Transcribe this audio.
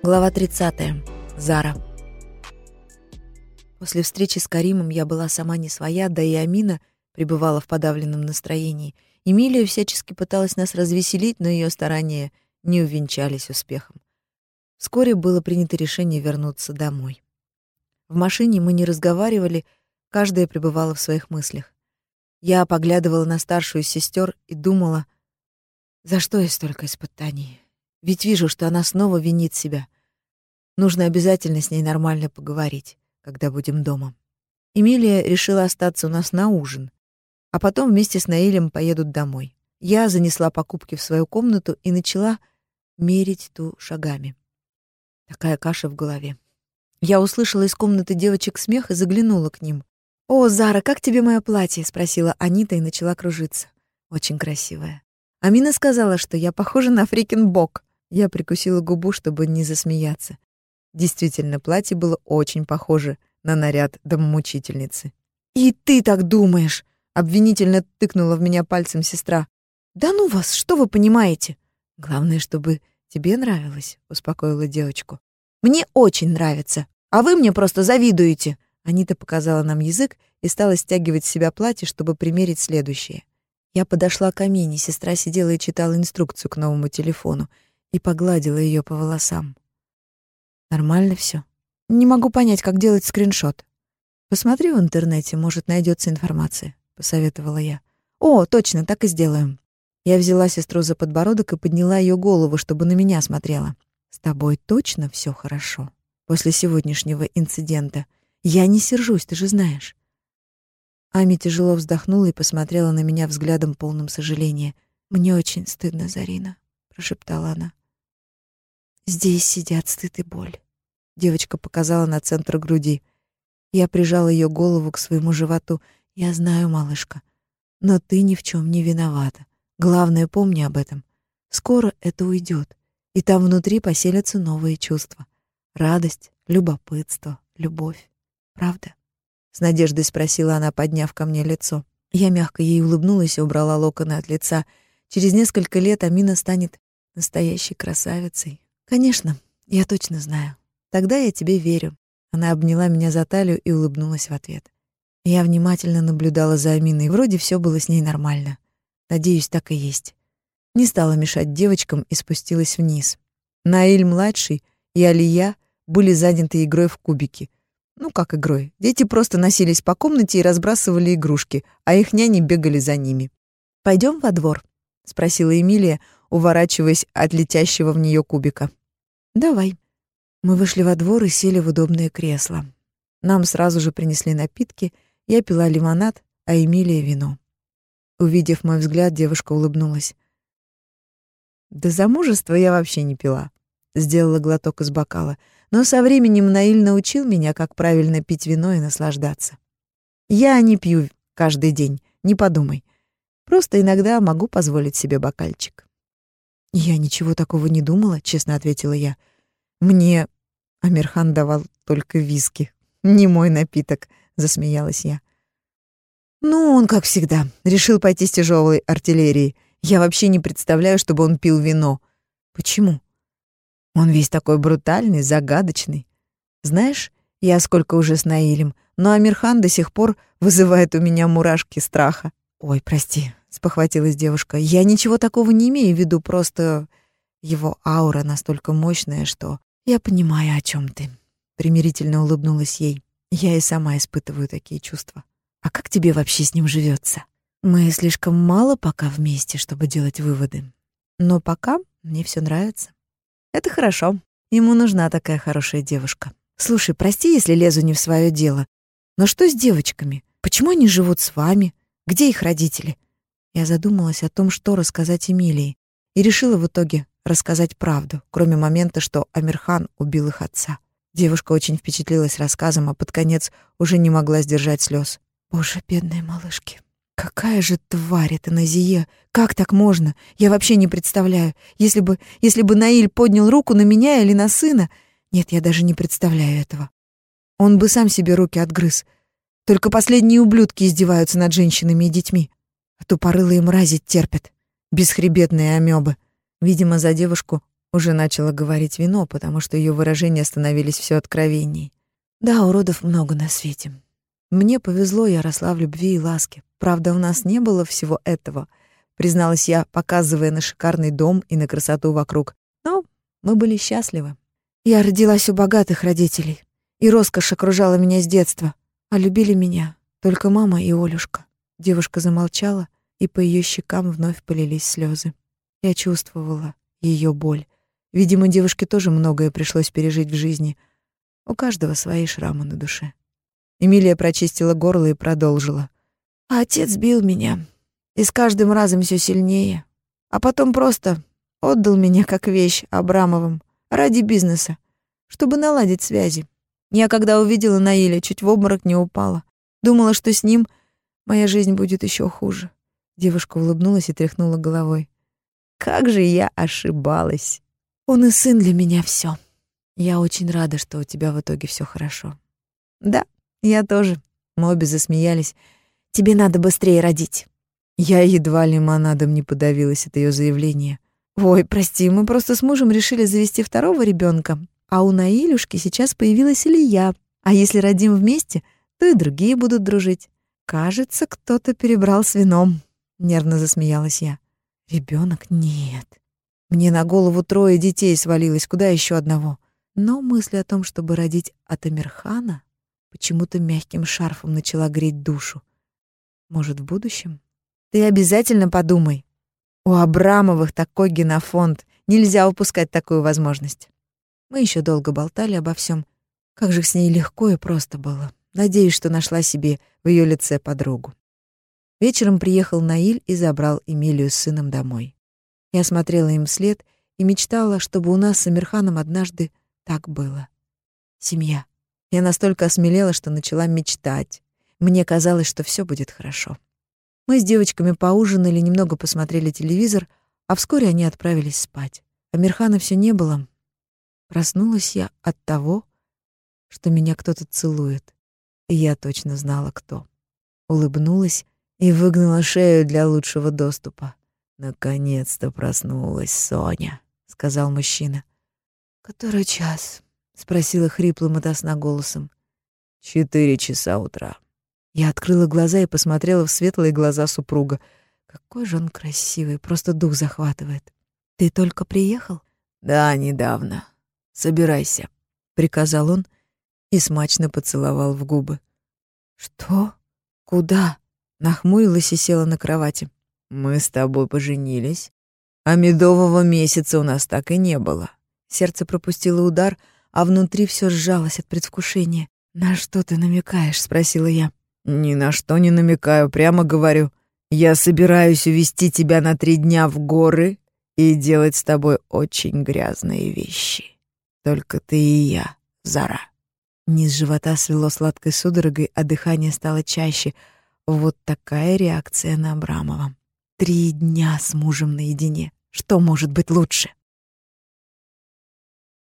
Глава 30. Зара. После встречи с Каримом я была сама не своя, да и Амина пребывала в подавленном настроении. Эмилия всячески пыталась нас развеселить, но ее старания не увенчались успехом. Вскоре было принято решение вернуться домой. В машине мы не разговаривали, каждая пребывала в своих мыслях. Я поглядывала на старшую сестер и думала, за что ей столько испытаний? Ведь вижу, что она снова винит себя. Нужно обязательно с ней нормально поговорить, когда будем дома. Эмилия решила остаться у нас на ужин, а потом вместе с Наилем поедут домой. Я занесла покупки в свою комнату и начала мерить ту шагами. Такая каша в голове. Я услышала из комнаты девочек смех и заглянула к ним. «О, Зара, как тебе мое платье?» — спросила Анита и начала кружиться. «Очень красивое». Амина сказала, что я похожа на фрикин бок. Я прикусила губу, чтобы не засмеяться. Действительно, платье было очень похоже на наряд домомучительницы. «И ты так думаешь?» — обвинительно тыкнула в меня пальцем сестра. «Да ну вас, что вы понимаете?» «Главное, чтобы тебе нравилось», — успокоила девочку. «Мне очень нравится, а вы мне просто завидуете». Анита показала нам язык и стала стягивать с себя платье, чтобы примерить следующее. Я подошла к Амине, сестра сидела и читала инструкцию к новому телефону и погладила ее по волосам. Нормально все. Не могу понять, как делать скриншот. Посмотри в интернете, может, найдется информация, посоветовала я. О, точно, так и сделаем. Я взяла сестру за подбородок и подняла ее голову, чтобы на меня смотрела. С тобой точно все хорошо после сегодняшнего инцидента. Я не сержусь, ты же знаешь. Ами тяжело вздохнула и посмотрела на меня взглядом полным сожаления. «Мне очень стыдно, Зарина», — прошептала она. «Здесь сидят стыд и боль». Девочка показала на центр груди. Я прижала ее голову к своему животу. «Я знаю, малышка, но ты ни в чем не виновата. Главное, помни об этом. Скоро это уйдет, и там внутри поселятся новые чувства. Радость, любопытство, любовь. Правда?» С надеждой спросила она, подняв ко мне лицо. Я мягко ей улыбнулась и убрала локоны от лица. Через несколько лет Амина станет настоящей красавицей. Конечно, я точно знаю. Тогда я тебе верю. Она обняла меня за талию и улыбнулась в ответ. Я внимательно наблюдала за Аминой. Вроде все было с ней нормально. Надеюсь, так и есть. Не стала мешать девочкам и спустилась вниз. Наиль-младший и Алия были заняты игрой в кубики — ну, как игрой. Дети просто носились по комнате и разбрасывали игрушки, а их няни бегали за ними. Пойдем во двор?» — спросила Эмилия, уворачиваясь от летящего в нее кубика. «Давай». Мы вышли во двор и сели в удобное кресло. Нам сразу же принесли напитки, я пила лимонад, а Эмилия — вино. Увидев мой взгляд, девушка улыбнулась. «До замужества я вообще не пила», — сделала глоток из бокала — но со временем Наиль научил меня, как правильно пить вино и наслаждаться. Я не пью каждый день, не подумай. Просто иногда могу позволить себе бокальчик. Я ничего такого не думала, честно ответила я. Мне Амирхан давал только виски. Не мой напиток, засмеялась я. Ну, он, как всегда, решил пойти с тяжелой артиллерией. Я вообще не представляю, чтобы он пил вино. Почему? Он весь такой брутальный, загадочный. Знаешь, я сколько уже с Наилем, но Амирхан до сих пор вызывает у меня мурашки страха. Ой, прости, спохватилась девушка. Я ничего такого не имею в виду, просто его аура настолько мощная, что я понимаю, о чем ты. Примирительно улыбнулась ей. Я и сама испытываю такие чувства. А как тебе вообще с ним живется? Мы слишком мало пока вместе, чтобы делать выводы. Но пока мне все нравится. Это хорошо. Ему нужна такая хорошая девушка. Слушай, прости, если лезу не в свое дело. Но что с девочками? Почему они живут с вами? Где их родители? Я задумалась о том, что рассказать Эмилии, и решила в итоге рассказать правду, кроме момента, что Амирхан убил их отца. Девушка очень впечатлилась рассказом, а под конец уже не могла сдержать слез. Боже, бедные малышки. Какая же тварь эта Назие! Как так можно? Я вообще не представляю. Если бы, если бы Наиль поднял руку на меня или на сына... Нет, я даже не представляю этого. Он бы сам себе руки отгрыз. Только последние ублюдки издеваются над женщинами и детьми. А тупорылые мрази терпят. Бесхребетные амебы. Видимо, за девушку Уже начала говорить вино, потому что ее выражения становились все откровенней. Да, уродов много на свете. Мне повезло, я росла в любви и ласке. Правда, у нас не было всего этого, призналась я, показывая на шикарный дом и на красоту вокруг. Но мы были счастливы. Я родилась у богатых родителей, и роскошь окружала меня с детства, а любили меня только мама и Олюшка. Девушка замолчала, и по ее щекам вновь полились слезы. Я чувствовала ее боль. Видимо, девушке тоже многое пришлось пережить в жизни. У каждого свои шрамы на душе. Эмилия прочистила горло и продолжила. А отец бил меня. И с каждым разом все сильнее. А потом просто отдал меня как вещь Абрамовым ради бизнеса, чтобы наладить связи. Я, когда увидела Наиля, чуть в обморок не упала. Думала, что с ним моя жизнь будет еще хуже. Девушка улыбнулась и тряхнула головой. Как же я ошибалась. Он и сын для меня все. Я очень рада, что у тебя в итоге все хорошо. Да, я тоже. Мы обе засмеялись. Тебе надо быстрее родить. Я едва лимонадом не подавилась от ее заявления. Ой, прости, мы просто с мужем решили завести второго ребенка, а у Наилюшки сейчас появилась Илья. А если родим вместе, то и другие будут дружить. Кажется, кто-то перебрал с вином. Нервно засмеялась я. Ребенок нет. Мне на голову трое детей свалилось, куда еще одного? Но мысль о том, чтобы родить от Амирхана, почему-то мягким шарфом начала греть душу. Может, в будущем? Ты обязательно подумай. У Абрамовых такой генофонд. Нельзя упускать такую возможность. Мы еще долго болтали обо всем. Как же с ней легко и просто было. Надеюсь, что нашла себе в ее лице подругу. Вечером приехал Наиль и забрал Эмилию с сыном домой. Я смотрела им вслед и мечтала, чтобы у нас с Амирханом однажды так было. Семья. Я настолько осмелела, что начала мечтать. Мне казалось, что все будет хорошо. Мы с девочками поужинали, немного посмотрели телевизор, а вскоре они отправились спать. Амирхана все не было. Проснулась я от того, что меня кто-то целует, я точно знала, кто. Улыбнулась и выгнула шею для лучшего доступа. «Наконец-то проснулась Соня», — сказал мужчина. «Который час?» — спросила хриплым от голосом. «Четыре часа утра». Я открыла глаза и посмотрела в светлые глаза супруга. Какой же он красивый, просто дух захватывает. «Ты только приехал?» «Да, недавно. Собирайся», — приказал он и смачно поцеловал в губы. «Что? Куда?» — нахмурилась и села на кровати. Мы с тобой поженились, а медового месяца у нас так и не было. Сердце пропустило удар, а внутри все сжалось от предвкушения. «На что ты намекаешь?» — спросила я. «Ни на что не намекаю, прямо говорю. Я собираюсь увести тебя на три дня в горы и делать с тобой очень грязные вещи. Только ты и я, Зара». Низ живота свело сладкой судорогой, а дыхание стало чаще. Вот такая реакция на Абрамова. Три дня с мужем наедине. Что может быть лучше?